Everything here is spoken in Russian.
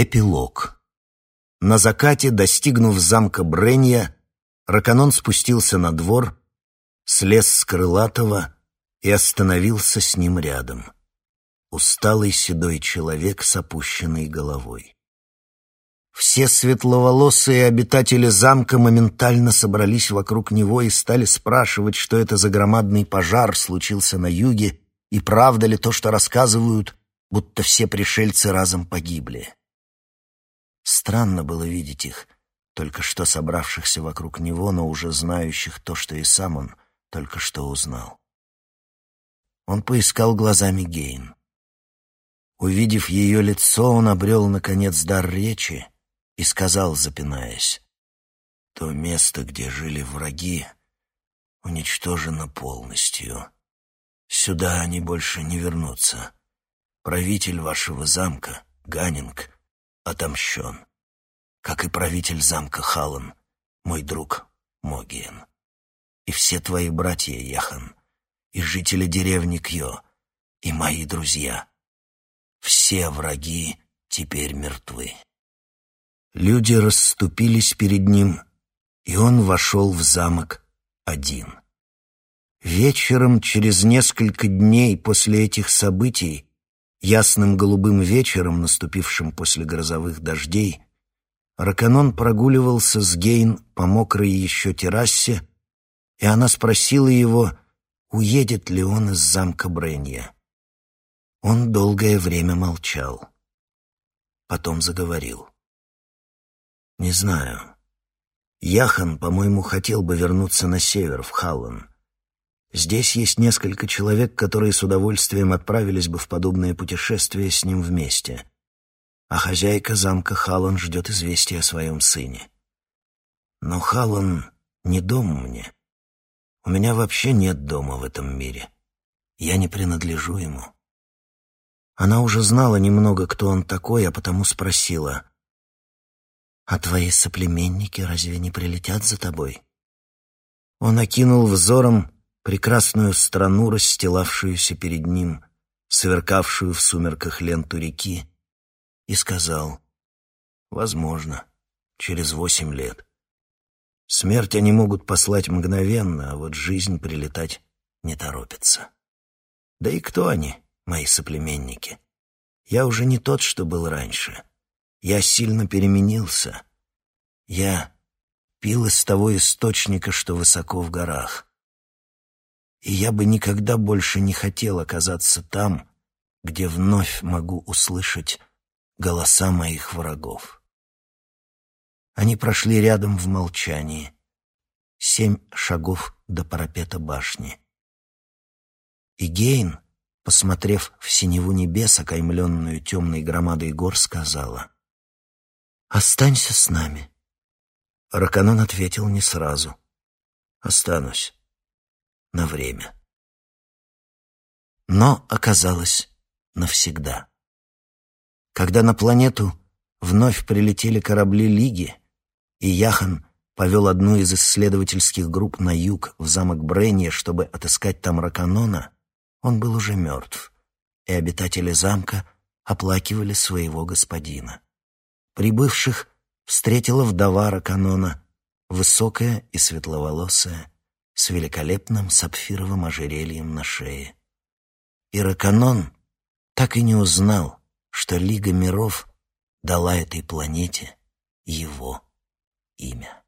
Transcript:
Эпилог. На закате, достигнув замка Бренья, Раканон спустился на двор, слез с крылатого и остановился с ним рядом. Усталый седой человек с опущенной головой. Все светловолосые обитатели замка моментально собрались вокруг него и стали спрашивать, что это за громадный пожар случился на юге, и правда ли то, что рассказывают, будто все пришельцы разом погибли. Странно было видеть их, только что собравшихся вокруг него, но уже знающих то, что и сам он только что узнал. Он поискал глазами Гейн. Увидев ее лицо, он обрел, наконец, дар речи и сказал, запинаясь, «То место, где жили враги, уничтожено полностью. Сюда они больше не вернутся. Правитель вашего замка, Ганнинг, отомщен, как и правитель замка Халан, мой друг Могиен, и все твои братья Яхан, и жители деревни Кьо, и мои друзья. Все враги теперь мертвы. Люди расступились перед ним, и он вошел в замок один. Вечером, через несколько дней после этих событий, Ясным голубым вечером, наступившим после грозовых дождей, Раканон прогуливался с Гейн по мокрой еще террасе, и она спросила его, уедет ли он из замка Бренья. Он долгое время молчал. Потом заговорил. «Не знаю. Яхан, по-моему, хотел бы вернуться на север, в Халлан. Здесь есть несколько человек, которые с удовольствием отправились бы в подобное путешествие с ним вместе. А хозяйка замка Халан ждет известия о своем сыне. Но Халан не дом мне. У меня вообще нет дома в этом мире. Я не принадлежу ему. Она уже знала немного, кто он такой, а потому спросила, «А твои соплеменники разве не прилетят за тобой?» Он окинул взором прекрасную страну, расстилавшуюся перед ним, сверкавшую в сумерках ленту реки, и сказал, «Возможно, через восемь лет. Смерть они могут послать мгновенно, а вот жизнь прилетать не торопится. Да и кто они, мои соплеменники? Я уже не тот, что был раньше. Я сильно переменился. Я пил из того источника, что высоко в горах и я бы никогда больше не хотел оказаться там, где вновь могу услышать голоса моих врагов. Они прошли рядом в молчании. Семь шагов до парапета башни. И Гейн, посмотрев в синеву небес, окаймленную темной громадой гор, сказала «Останься с нами». Раканон ответил не сразу. «Останусь» на время. Но оказалось навсегда. Когда на планету вновь прилетели корабли Лиги, и Яхан повел одну из исследовательских групп на юг в замок Бренья, чтобы отыскать там Раканона, он был уже мертв, и обитатели замка оплакивали своего господина. Прибывших встретила вдова Раканона, высокая и светловолосая, с великолепным сапфировым ожерельем на шее. И Раканон так и не узнал, что Лига миров дала этой планете его имя.